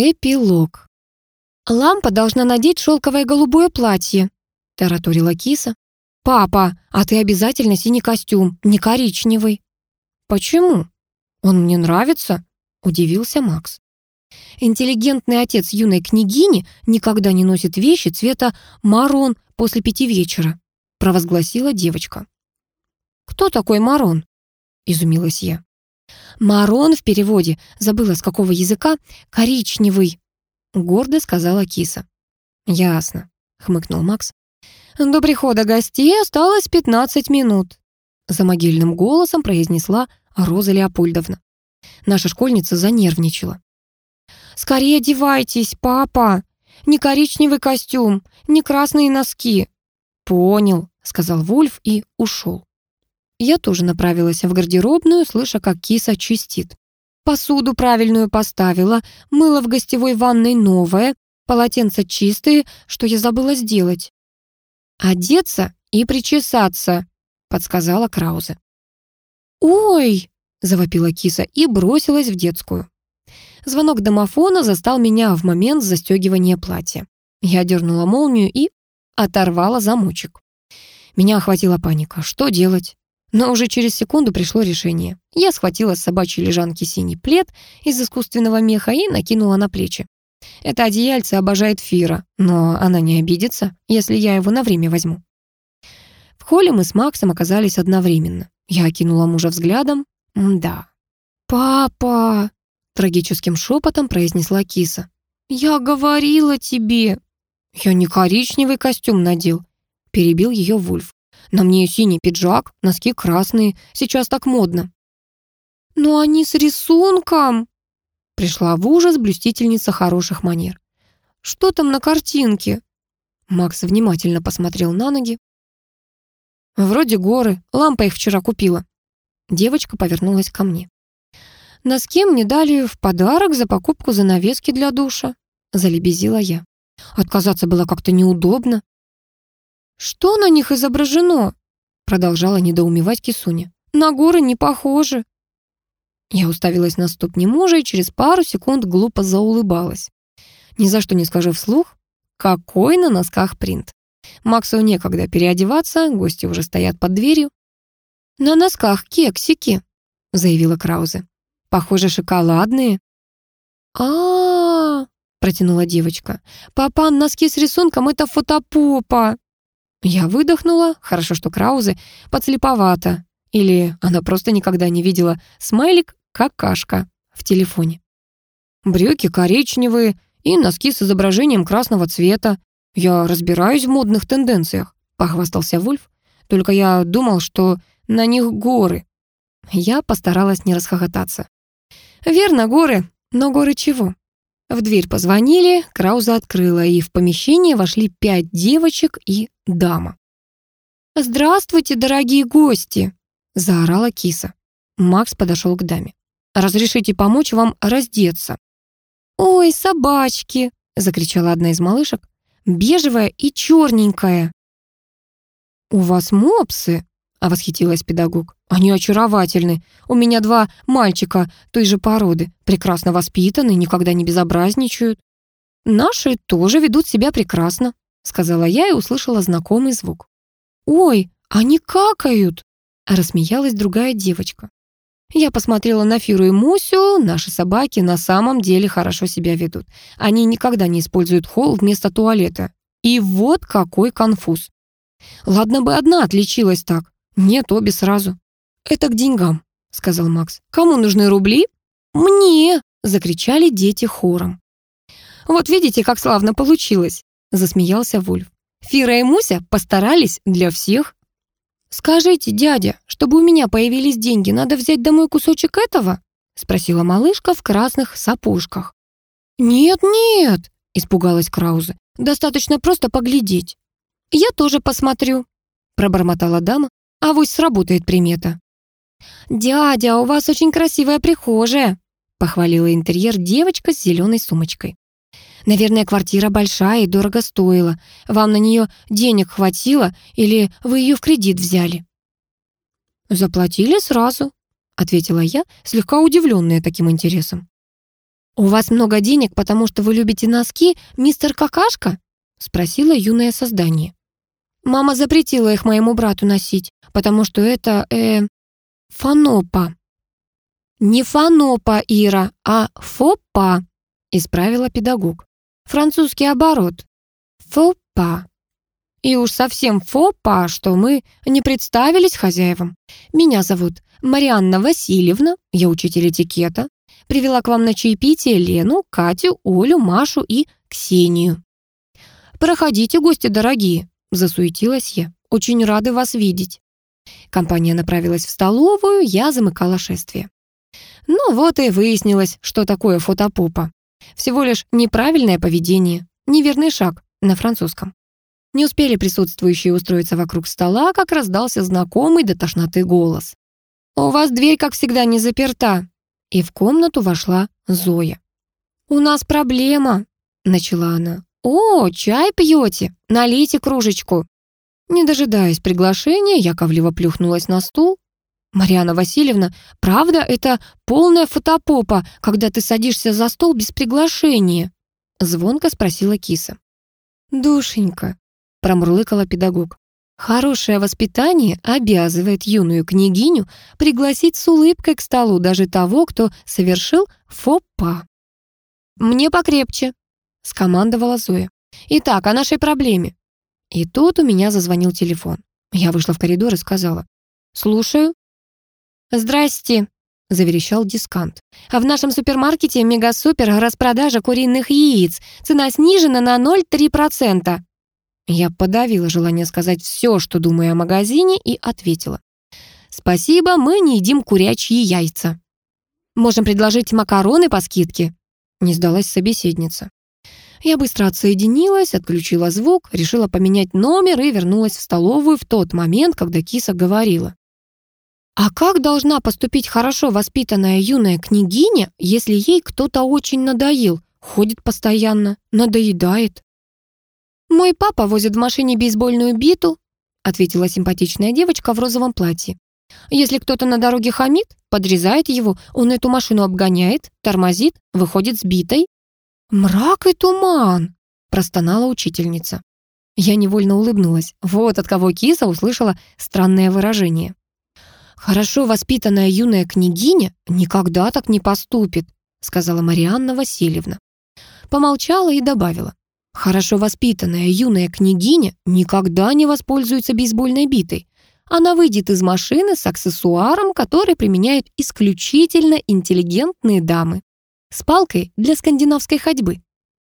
Эпилог. «Лампа должна надеть шелковое голубое платье», — тараторила киса. «Папа, а ты обязательно синий костюм, не коричневый». «Почему? Он мне нравится», — удивился Макс. Интеллигентный отец юной княгини никогда не носит вещи цвета марон после пяти вечера, провозгласила девочка. «Кто такой марон?» — изумилась я. «Марон в переводе, забыла с какого языка, коричневый», — гордо сказала киса. «Ясно», — хмыкнул Макс. «До прихода гостей осталось пятнадцать минут», — за могильным голосом произнесла Роза Леопольдовна. Наша школьница занервничала. «Скорее одевайтесь, папа! Не коричневый костюм, не красные носки!» «Понял», — сказал Вольф и ушел. Я тоже направилась в гардеробную, слыша, как киса чистит. Посуду правильную поставила, мыло в гостевой ванной новое, полотенца чистые, что я забыла сделать. «Одеться и причесаться», — подсказала Краузе. «Ой!» — завопила киса и бросилась в детскую. Звонок домофона застал меня в момент застегивания платья. Я дернула молнию и оторвала замочек. Меня охватила паника. Что делать? Но уже через секунду пришло решение. Я схватила с собачьей лежанки синий плед из искусственного меха и накинула на плечи. Это одеяльце обожает Фира, но она не обидится, если я его на время возьму. В холле мы с Максом оказались одновременно. Я окинула мужа взглядом. Да. «Папа!» — трагическим шепотом произнесла киса. «Я говорила тебе!» «Я не коричневый костюм надел», — перебил ее Вульф. На мне синий пиджак, носки красные. Сейчас так модно». «Но они с рисунком!» Пришла в ужас блюстительница хороших манер. «Что там на картинке?» Макс внимательно посмотрел на ноги. «Вроде горы. Лампа их вчера купила». Девочка повернулась ко мне. «Носки мне дали в подарок за покупку занавески для душа», залебезила я. Отказаться было как-то неудобно. «Что на них изображено?» Продолжала недоумевать Кисуня. «На горы не похоже». Я уставилась на ступни мужа и через пару секунд глупо заулыбалась. Ни за что не скажу вслух, какой на носках принт. Максу некогда переодеваться, гости уже стоят под дверью. «На носках кексики», — заявила Краузе. «Похоже, шоколадные». «А-а-а», протянула девочка. «Папан, носки с рисунком — это фотопопа». Я выдохнула, хорошо, что Краузе подслеповата, или она просто никогда не видела смайлик какашка в телефоне. Брюки коричневые и носки с изображением красного цвета. Я разбираюсь в модных тенденциях, похвастался Вульф. Только я думал, что на них горы. Я постаралась не расхохотаться. Верно, горы, но горы чего? В дверь позвонили, Крауза открыла, и в помещение вошли пять девочек и дама. «Здравствуйте, дорогие гости!» — заорала киса. Макс подошел к даме. «Разрешите помочь вам раздеться?» «Ой, собачки!» — закричала одна из малышек. «Бежевая и черненькая!» «У вас мопсы?» — восхитилась педагог. «Они очаровательны. У меня два мальчика той же породы, прекрасно воспитаны, никогда не безобразничают. Наши тоже ведут себя прекрасно», — сказала я и услышала знакомый звук. «Ой, они какают!» — рассмеялась другая девочка. Я посмотрела на Фиру и Мусю, наши собаки на самом деле хорошо себя ведут. Они никогда не используют холл вместо туалета. И вот какой конфуз. Ладно бы одна отличилась так. Нет, обе сразу. «Это к деньгам», — сказал Макс. «Кому нужны рубли?» «Мне!» — закричали дети хором. «Вот видите, как славно получилось!» — засмеялся Вульф. «Фира и Муся постарались для всех». «Скажите, дядя, чтобы у меня появились деньги, надо взять домой кусочек этого?» — спросила малышка в красных сапожках. «Нет, нет!» — испугалась Краузе. «Достаточно просто поглядеть». «Я тоже посмотрю», — пробормотала дама. А «Авось сработает примета». «Дядя, у вас очень красивая прихожая», — похвалила интерьер девочка с зеленой сумочкой. «Наверное, квартира большая и дорого стоила. Вам на нее денег хватило или вы ее в кредит взяли?» «Заплатили сразу», — ответила я, слегка удивленная таким интересом. «У вас много денег, потому что вы любите носки, мистер Какашка?» — спросила юное создание. «Мама запретила их моему брату носить, потому что это, э, фанопа». «Не фанопа, Ира, а фопа», — исправила педагог. «Французский оборот. Фопа». И уж совсем фопа, что мы не представились хозяевам. Меня зовут Марианна Васильевна, я учитель этикета. Привела к вам на чаепитие Лену, Катю, Олю, Машу и Ксению. «Проходите, гости дорогие», — засуетилась я. «Очень рады вас видеть». Компания направилась в столовую, я замыкала шествие. Ну вот и выяснилось, что такое фотопопа. Всего лишь неправильное поведение, неверный шаг на французском. Не успели присутствующие устроиться вокруг стола, как раздался знакомый до тошноты голос. «У вас дверь, как всегда, не заперта». И в комнату вошла Зоя. «У нас проблема», — начала она. «О, чай пьете? Налейте кружечку». Не дожидаясь приглашения, я ковливо плюхнулась на стул. «Марьяна Васильевна, правда, это полная фотопопа, когда ты садишься за стол без приглашения?» Звонко спросила киса. «Душенька», — промурлыкала педагог, «хорошее воспитание обязывает юную княгиню пригласить с улыбкой к столу даже того, кто совершил фопа». «Мне покрепче», — скомандовала Зоя. «Итак, о нашей проблеме». И тут у меня зазвонил телефон. Я вышла в коридор и сказала. «Слушаю». «Здрасте», — заверещал дискант. «А в нашем супермаркете мега-супер распродажа куриных яиц. Цена снижена на 0,3%. Я подавила желание сказать все, что думаю о магазине, и ответила. «Спасибо, мы не едим курячьи яйца». «Можем предложить макароны по скидке», — не сдалась собеседница. Я быстро отсоединилась, отключила звук, решила поменять номер и вернулась в столовую в тот момент, когда киса говорила. А как должна поступить хорошо воспитанная юная княгиня, если ей кто-то очень надоел, ходит постоянно, надоедает? «Мой папа возит в машине бейсбольную биту», ответила симпатичная девочка в розовом платье. «Если кто-то на дороге хамит, подрезает его, он эту машину обгоняет, тормозит, выходит с битой». «Мрак и туман», простонала учительница. Я невольно улыбнулась. Вот от кого киса услышала странное выражение. «Хорошо воспитанная юная княгиня никогда так не поступит», сказала Марианна Васильевна. Помолчала и добавила. «Хорошо воспитанная юная княгиня никогда не воспользуется бейсбольной битой. Она выйдет из машины с аксессуаром, который применяют исключительно интеллигентные дамы. С палкой для скандинавской ходьбы.